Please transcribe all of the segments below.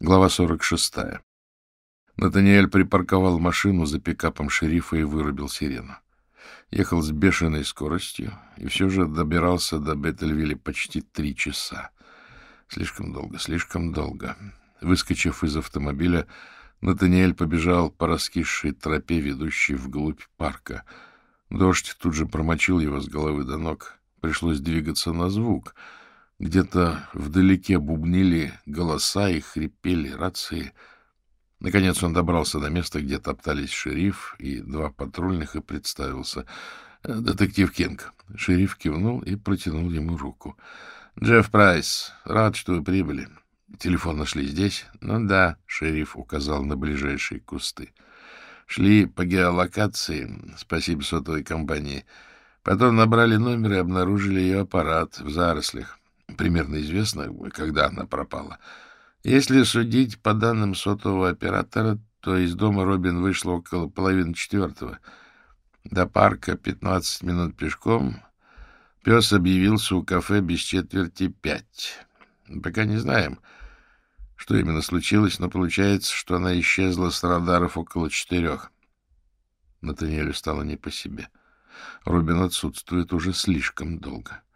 Глава 46. Натаниэль припарковал машину за пикапом шерифа и вырубил сирену. Ехал с бешеной скоростью и все же добирался до Беттельвилля почти три часа. Слишком долго, слишком долго. Выскочив из автомобиля, Натаниэль побежал по раскисшей тропе, ведущей вглубь парка. Дождь тут же промочил его с головы до ног. Пришлось двигаться на звук — где-то вдалеке бубнили голоса и хрипели рации. Наконец он добрался до места, где топтались шериф и два патрульных, и представился. «Детектив Кинг». Шериф кивнул и протянул ему руку. «Джефф Прайс, рад, что вы прибыли. Телефон нашли здесь?» «Ну да», — шериф указал на ближайшие кусты. «Шли по геолокации, спасибо сотовой компании. Потом набрали номер и обнаружили ее аппарат в зарослях. Примерно известно, когда она пропала. Если судить по данным сотового оператора, то из дома Робин вышла около половины четвертого. До парка 15 минут пешком. Пес объявился у кафе без четверти пять. Пока не знаем, что именно случилось, но получается, что она исчезла с радаров около четырех. Натаниэлю стало не по себе. Робин отсутствует уже слишком долго. —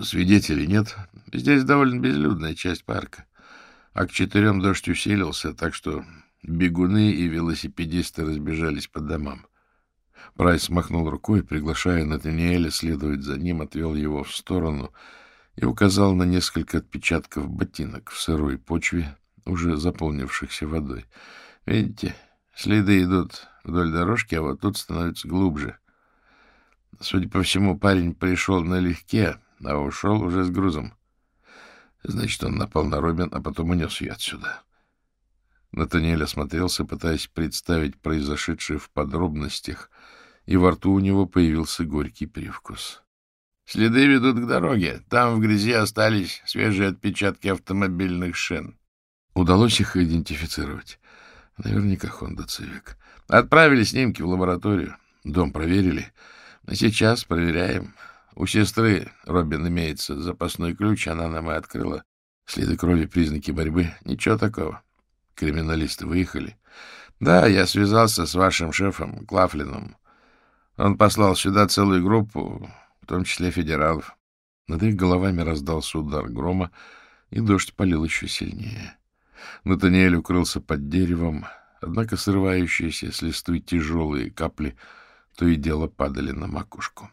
Свидетелей нет. Здесь довольно безлюдная часть парка. А к четырем дождь усилился, так что бегуны и велосипедисты разбежались по домам. Прайс махнул рукой, приглашая Натаниэля следовать за ним, отвел его в сторону и указал на несколько отпечатков ботинок в сырой почве, уже заполнившихся водой. Видите, следы идут вдоль дорожки, а вот тут становятся глубже. Судя по всему, парень пришел налегке, а ушел уже с грузом. Значит, он напал на Робин, а потом унес ее отсюда. Натаниэль осмотрелся, пытаясь представить произошедшее в подробностях, и во рту у него появился горький привкус. «Следы ведут к дороге. Там в грязи остались свежие отпечатки автомобильных шин». Удалось их идентифицировать. Наверняка Хонда Цивик. Отправили снимки в лабораторию. Дом проверили. А сейчас проверяем. У сестры Робин имеется запасной ключ, она нам и открыла. Следы крови, признаки борьбы. Ничего такого. Криминалисты выехали. Да, я связался с вашим шефом, Клафлином. Он послал сюда целую группу, в том числе федералов. Над их головами раздался удар грома, и дождь полил еще сильнее. Натаниэль укрылся под деревом, однако срывающиеся с листвы тяжелые капли то и дело падали на макушку.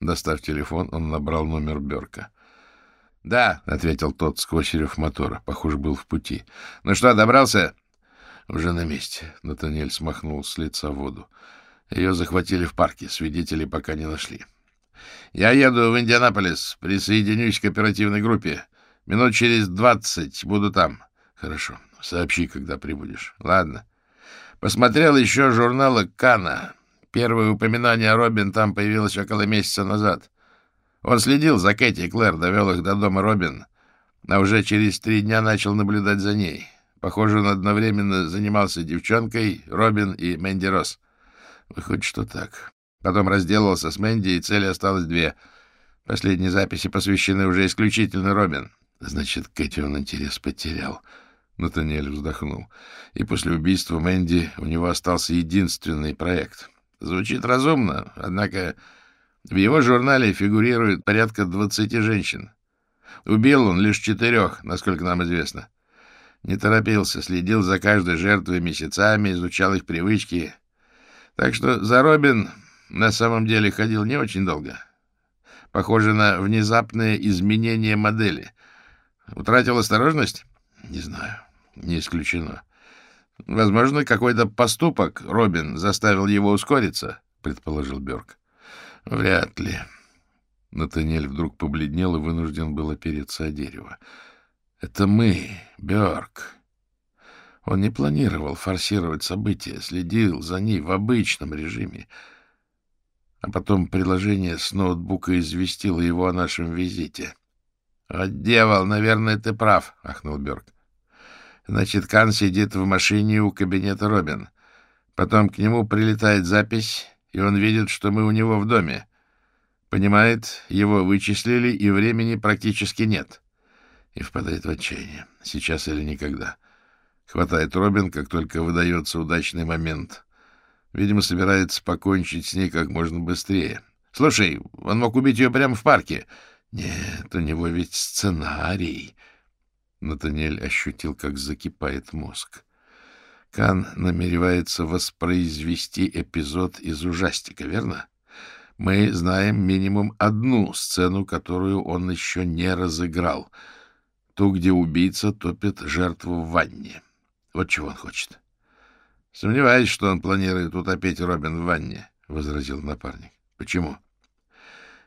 Достав телефон, он набрал номер Берка. — Да, — ответил тот сквозь рев мотора. Похоже, был в пути. — Ну что, добрался? — Уже на месте. Натаниэль смахнул с лица воду. Ее захватили в парке. Свидетелей пока не нашли. — Я еду в Индианаполис. Присоединюсь к оперативной группе. Минут через двадцать буду там. — Хорошо. Сообщи, когда прибудешь. — Ладно. Посмотрел еще журналы Кана. Первое упоминание о Робин там появилось около месяца назад. Он следил за Кэти и Клэр, довел их до дома Робин, а уже через три дня начал наблюдать за ней. Похоже, он одновременно занимался девчонкой, Робин и Мэнди Росс. Выходит, что так. Потом разделался с Мэнди, и цели осталось две. Последние записи посвящены уже исключительно Робин. Значит, Кэти он интерес потерял. Натаниэль вздохнул. И после убийства Мэнди у него остался единственный проект — Звучит разумно, однако в его журнале фигурирует порядка двадцати женщин. Убил он лишь четырех, насколько нам известно. Не торопился, следил за каждой жертвой месяцами, изучал их привычки. Так что за Робин на самом деле ходил не очень долго. Похоже на внезапное изменение модели. Утратил осторожность? Не знаю. Не исключено. Возможно, какой-то поступок Робин заставил его ускориться, предположил Бёрк. Вряд ли. Натаниэль вдруг побледнел и вынужден был опереться о дерево. Это мы, Бёрк. Он не планировал форсировать события, следил за ней в обычном режиме. А потом приложение с ноутбука известило его о нашем визите. — О, дьявол, наверное, ты прав, — ахнул Бёрк. Значит, Кан сидит в машине у кабинета Робин. Потом к нему прилетает запись, и он видит, что мы у него в доме. Понимает, его вычислили, и времени практически нет. И впадает в отчаяние. Сейчас или никогда. Хватает Робин, как только выдается удачный момент. Видимо, собирается покончить с ней как можно быстрее. Слушай, он мог убить ее прямо в парке. Нет, у него ведь сценарий. Натаниэль ощутил, как закипает мозг. Кан намеревается воспроизвести эпизод из ужастика, верно? Мы знаем минимум одну сцену, которую он еще не разыграл. Ту, где убийца топит жертву в ванне. Вот чего он хочет. — Сомневаюсь, что он планирует утопить Робин в ванне, — возразил напарник. — Почему? —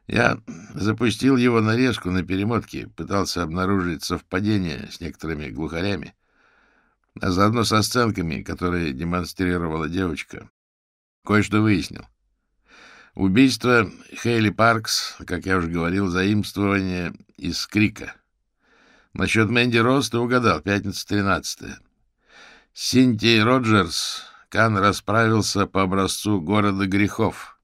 Я запустил его нарезку на перемотке, пытался обнаружить совпадение с некоторыми глухарями, а заодно со сценками, которые демонстрировала девочка. Кое-что выяснил. Убийство Хейли Паркс, как я уже говорил, заимствование из Крика. Насчет Мэнди Росс ты угадал, пятница 13 Синтий Роджерс Кан расправился по образцу города грехов.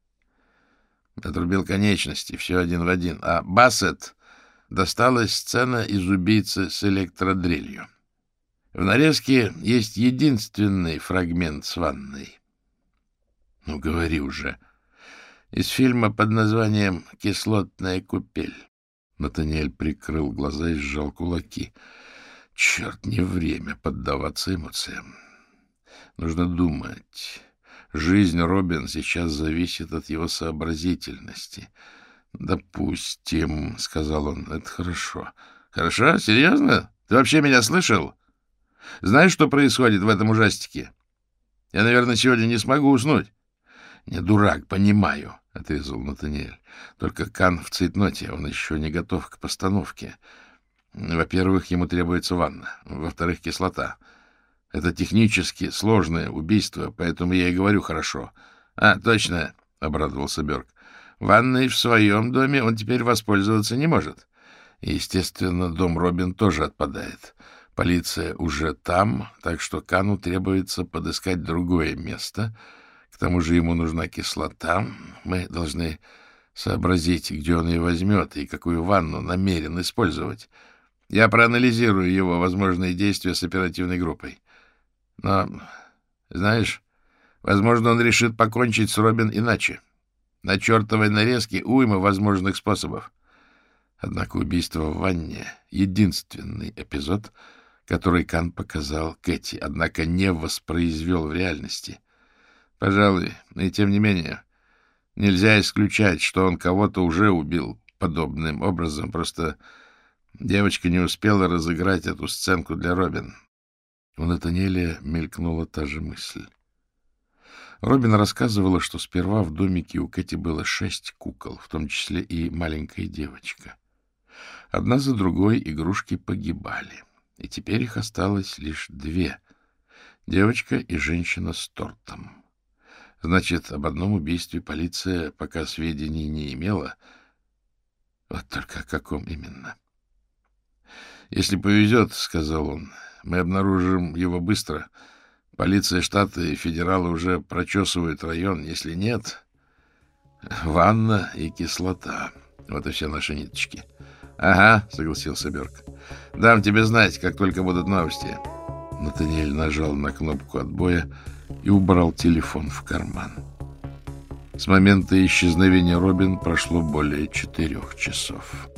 Отрубил конечности, все один в один. А Бассет досталась сцена из убийцы с электродрелью. В нарезке есть единственный фрагмент с ванной. Ну, говори уже. Из фильма под названием «Кислотная купель». Натаниэль прикрыл глаза и сжал кулаки. Черт, не время поддаваться эмоциям. Нужно думать. Жизнь Робин сейчас зависит от его сообразительности. «Допустим», — сказал он, — «это хорошо». «Хорошо? Серьезно? Ты вообще меня слышал? Знаешь, что происходит в этом ужастике? Я, наверное, сегодня не смогу уснуть». «Не дурак, понимаю», — отрезал Натаниэль. «Только Кан в цейтноте, он еще не готов к постановке». Во-первых, ему требуется ванна. Во-вторых, кислота. Это технически сложное убийство, поэтому я и говорю хорошо. — А, точно, — обрадовался Берг. — Ванной в своем доме он теперь воспользоваться не может. Естественно, дом Робин тоже отпадает. Полиция уже там, так что Кану требуется подыскать другое место. К тому же ему нужна кислота. Мы должны сообразить, где он ее возьмет и какую ванну намерен использовать. Я проанализирую его возможные действия с оперативной группой. Но, знаешь, возможно, он решит покончить с Робин иначе. На чертовой нарезке уйма возможных способов. Однако убийство в ванне — единственный эпизод, который Кан показал Кэти, однако не воспроизвел в реальности. Пожалуй, и тем не менее, нельзя исключать, что он кого-то уже убил подобным образом, просто Девочка не успела разыграть эту сценку для Робин. У Натаниэля мелькнула та же мысль. Робин рассказывала, что сперва в домике у Кэти было шесть кукол, в том числе и маленькая девочка. Одна за другой игрушки погибали, и теперь их осталось лишь две — девочка и женщина с тортом. Значит, об одном убийстве полиция пока сведений не имела. Вот только о каком именно. — если повезет, — сказал он, — мы обнаружим его быстро. Полиция штата и федералы уже прочесывают район. Если нет, ванна и кислота. Вот и все наши ниточки. — Ага, — согласился Берг. — Дам тебе знать, как только будут новости. Натаниэль нажал на кнопку отбоя и убрал телефон в карман. С момента исчезновения Робин прошло более четырех часов.